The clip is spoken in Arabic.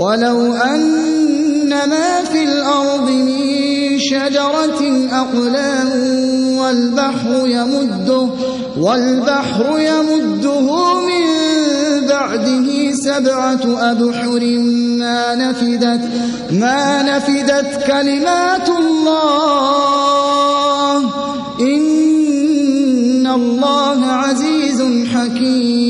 ولو أن ما في الأرض من شجرة أقلام والبحر يمده والبحر يمده من بعده سبعة أبحر ما نفدت ما نفدت كلمات الله إن الله عزيز حكيم